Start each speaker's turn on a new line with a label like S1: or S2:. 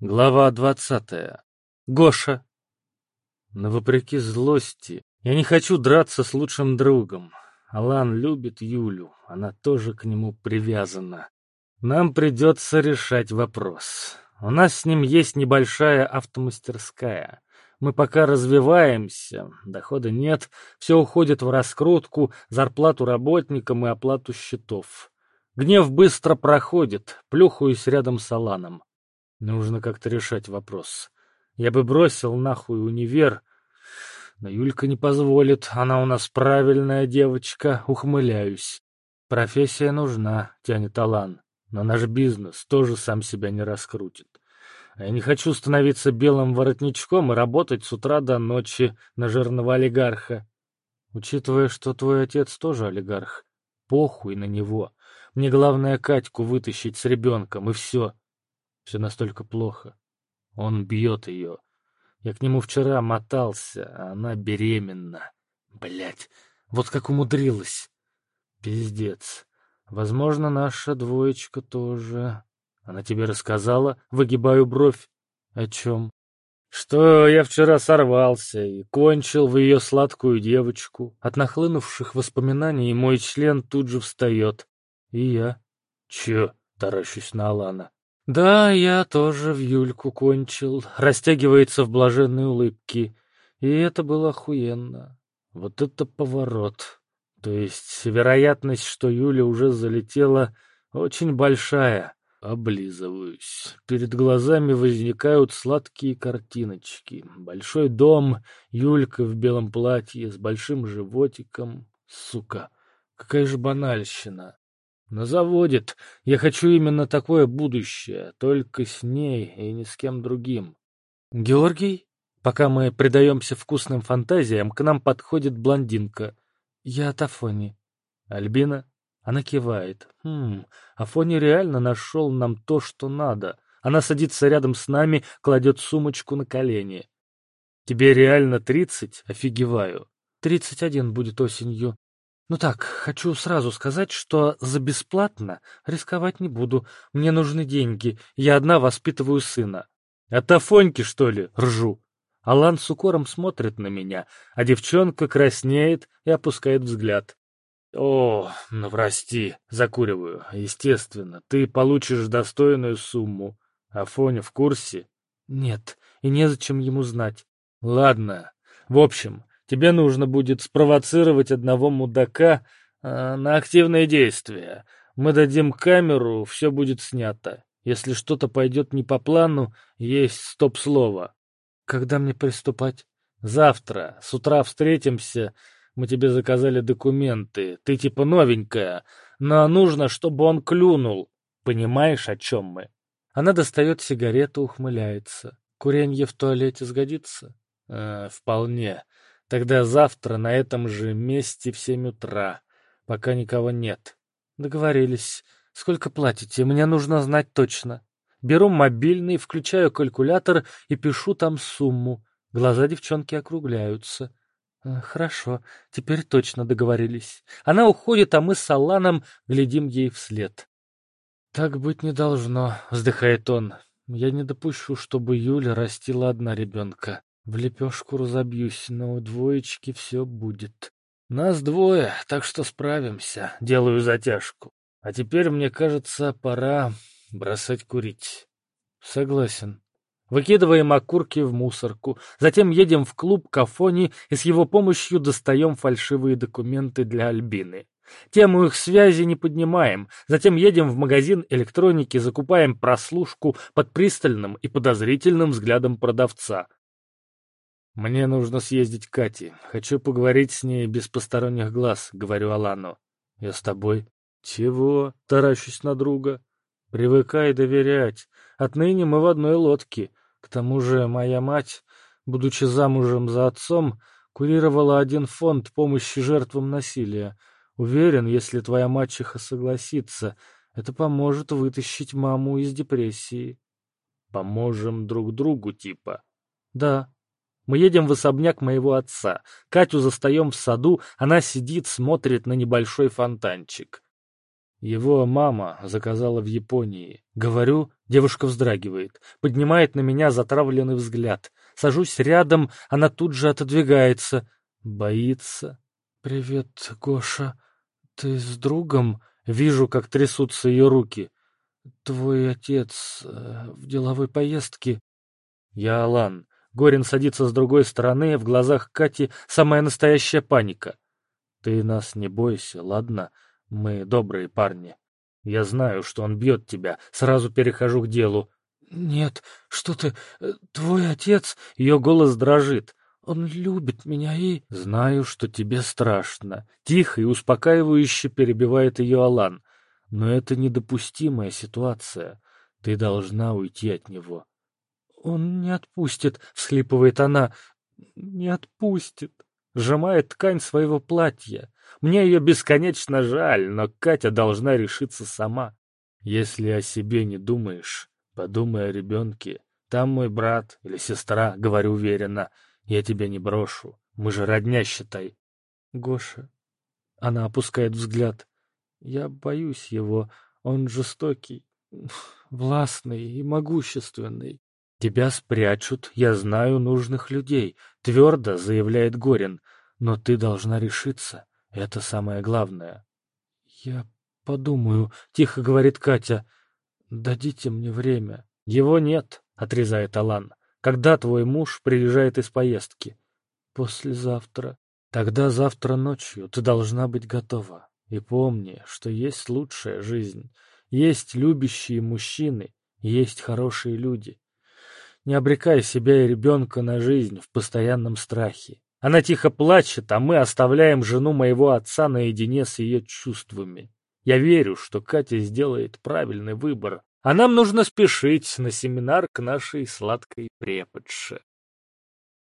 S1: Глава двадцатая. Гоша. Но вопреки злости, я не хочу драться с лучшим другом. Алан любит Юлю, она тоже к нему привязана. Нам придется решать вопрос. У нас с ним есть небольшая автомастерская. Мы пока развиваемся, дохода нет, все уходит в раскрутку, зарплату работникам и оплату счетов. Гнев быстро проходит, плюхаюсь рядом с Аланом. Нужно как-то решать вопрос. Я бы бросил нахуй универ, но Юлька не позволит. Она у нас правильная девочка, ухмыляюсь. Профессия нужна, тянет Алан, но наш бизнес тоже сам себя не раскрутит. А я не хочу становиться белым воротничком и работать с утра до ночи на жирного олигарха. Учитывая, что твой отец тоже олигарх, похуй на него. Мне главное Катьку вытащить с ребенком, и все. Все настолько плохо. Он бьет ее. Я к нему вчера мотался, а она беременна. Блять, вот как умудрилась. Пиздец. Возможно, наша двоечка тоже. Она тебе рассказала? Выгибаю бровь. О чем? Что я вчера сорвался и кончил в ее сладкую девочку. От нахлынувших воспоминаний мой член тут же встает. И я. Че? Таращусь на Алана. Да, я тоже в Юльку кончил, растягивается в блаженной улыбке. И это было охуенно. Вот это поворот. То есть вероятность, что Юля уже залетела, очень большая. Облизываюсь. Перед глазами возникают сладкие картиночки. Большой дом, Юлька в белом платье с большим животиком. Сука, какая же банальщина. Но заводит. Я хочу именно такое будущее, только с ней и ни с кем другим. Георгий? Пока мы предаемся вкусным фантазиям, к нам подходит блондинка. Я от Афони. Альбина? Она кивает. Хм, Афони реально нашел нам то, что надо. Она садится рядом с нами, кладет сумочку на колени. Тебе реально тридцать? Офигеваю. Тридцать один будет осенью. Ну так, хочу сразу сказать, что за бесплатно рисковать не буду. Мне нужны деньги. Я одна воспитываю сына. От Афоньки, что ли, ржу? Алан с укором смотрит на меня, а девчонка краснеет и опускает взгляд. О, ну прости, закуриваю. Естественно, ты получишь достойную сумму. Афоня в курсе? Нет, и незачем ему знать. Ладно. В общем, Тебе нужно будет спровоцировать одного мудака э, на активные действия. Мы дадим камеру, все будет снято. Если что-то пойдет не по плану, есть стоп-слово. Когда мне приступать? Завтра. С утра встретимся. Мы тебе заказали документы. Ты типа новенькая. Но нужно, чтобы он клюнул. Понимаешь, о чем мы? Она достает сигарету, ухмыляется. Куренье в туалете сгодится? Э, вполне. Тогда завтра на этом же месте в семь утра, пока никого нет. Договорились. Сколько платите? Мне нужно знать точно. Беру мобильный, включаю калькулятор и пишу там сумму. Глаза девчонки округляются. «Э, хорошо, теперь точно договорились. Она уходит, а мы с Аланом глядим ей вслед. Так быть не должно, вздыхает он. Я не допущу, чтобы Юля растила одна ребенка. В лепешку разобьюсь, но у двоечки все будет. Нас двое, так что справимся. Делаю затяжку. А теперь, мне кажется, пора бросать курить. Согласен. Выкидываем окурки в мусорку, затем едем в клуб Кафони и с его помощью достаем фальшивые документы для Альбины. Тему их связи не поднимаем, затем едем в магазин электроники, закупаем прослушку под пристальным и подозрительным взглядом продавца. «Мне нужно съездить к Кате. Хочу поговорить с ней без посторонних глаз», — говорю Алану. «Я с тобой». «Чего?» — таращусь на друга. «Привыкай доверять. Отныне мы в одной лодке. К тому же моя мать, будучи замужем за отцом, курировала один фонд помощи жертвам насилия. Уверен, если твоя мачеха согласится, это поможет вытащить маму из депрессии». «Поможем друг другу, типа?» «Да», мы едем в особняк моего отца. Катю застаем в саду, она сидит, смотрит на небольшой фонтанчик. Его мама заказала в Японии. Говорю, девушка вздрагивает, поднимает на меня затравленный взгляд. Сажусь рядом, она тут же отодвигается. Боится. «Привет, Гоша. Ты с другом?» Вижу, как трясутся ее руки. «Твой отец э, в деловой поездке?» «Я Алан». Горин садится с другой стороны, в глазах Кати самая настоящая паника. «Ты нас не бойся, ладно? Мы добрые парни. Я знаю, что он бьет тебя. Сразу перехожу к делу». «Нет, что ты... Э, твой отец...» Ее голос дрожит. «Он любит меня и...» «Знаю, что тебе страшно». Тихо и успокаивающе перебивает ее Алан. «Но это недопустимая ситуация. Ты должна уйти от него». «Он не отпустит», — всхлипывает она. «Не отпустит» сжимает ткань своего платья. Мне ее бесконечно жаль, но Катя должна решиться сама. Если о себе не думаешь, подумай о ребенке. Там мой брат или сестра, говорю уверенно. Я тебя не брошу. Мы же родня, считай. Гоша. Она опускает взгляд. Я боюсь его. Он жестокий, властный и могущественный. «Тебя спрячут, я знаю нужных людей», — твердо заявляет Горин. «Но ты должна решиться. Это самое главное». «Я подумаю», — тихо говорит Катя. «Дадите мне время». «Его нет», — отрезает Алан. «Когда твой муж приезжает из поездки?» «Послезавтра». «Тогда завтра ночью ты должна быть готова. И помни, что есть лучшая жизнь. Есть любящие мужчины, есть хорошие люди. Не обрекая себя и ребенка на жизнь в постоянном страхе. Она тихо плачет, а мы оставляем жену моего отца наедине с ее чувствами. Я верю, что Катя сделает правильный выбор, а нам нужно спешить на семинар к нашей сладкой преподше.